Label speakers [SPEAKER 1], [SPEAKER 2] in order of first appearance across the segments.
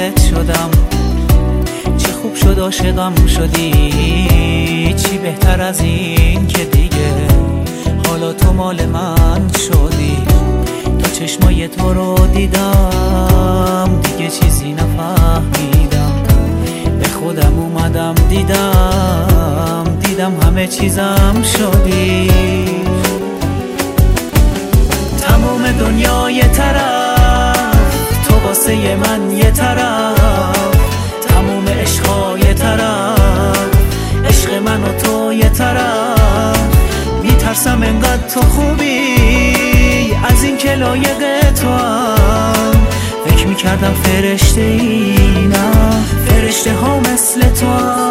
[SPEAKER 1] شدم. چه خوب شد عاشقم شدی. چی بهتر از این که دیگه. حالا تو مال من شدی. تا چشمای تو رو دیدم. دیگه چیزی نفهمیدم. به خودم اومدم دیدم. دیدم همه چیزم شدی. تموم دنیا یه طرف. تو واسه من یه طرف. تو خوبی؟ از این که لایق تو هم. فکر می‌کردم فرشته ای نه. فرشته ها مثل تو هم.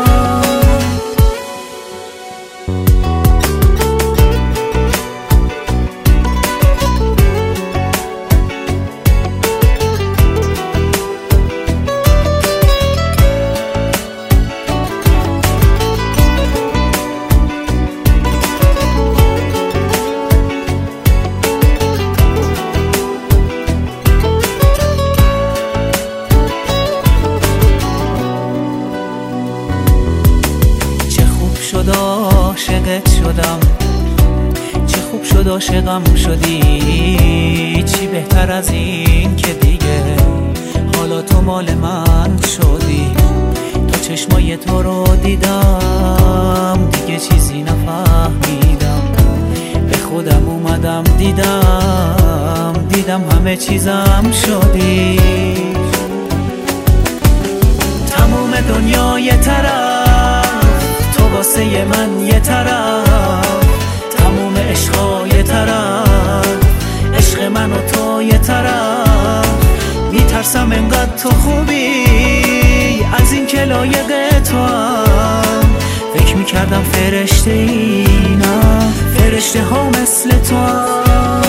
[SPEAKER 1] عاشقت شدم. چه خوب شد عاشقم شدی. چی بهتر از این که دیگه. حالا تو مال من شدی. تا چشمای تو رو دیدم. دیگه چیزی نفهمیدم. به خودم اومدم دیدم. دیدم همه چیزم شدی. تموم دنیا یه طرف. تو واسه من یه طرف تموم عشقا یه طرف. عشق من و تو یه طرف. میترسم انقدر تو خوبی از این که لایق تو هم. فکر می‌کردم فرشته ای نه فرشته ها مثل تو هم.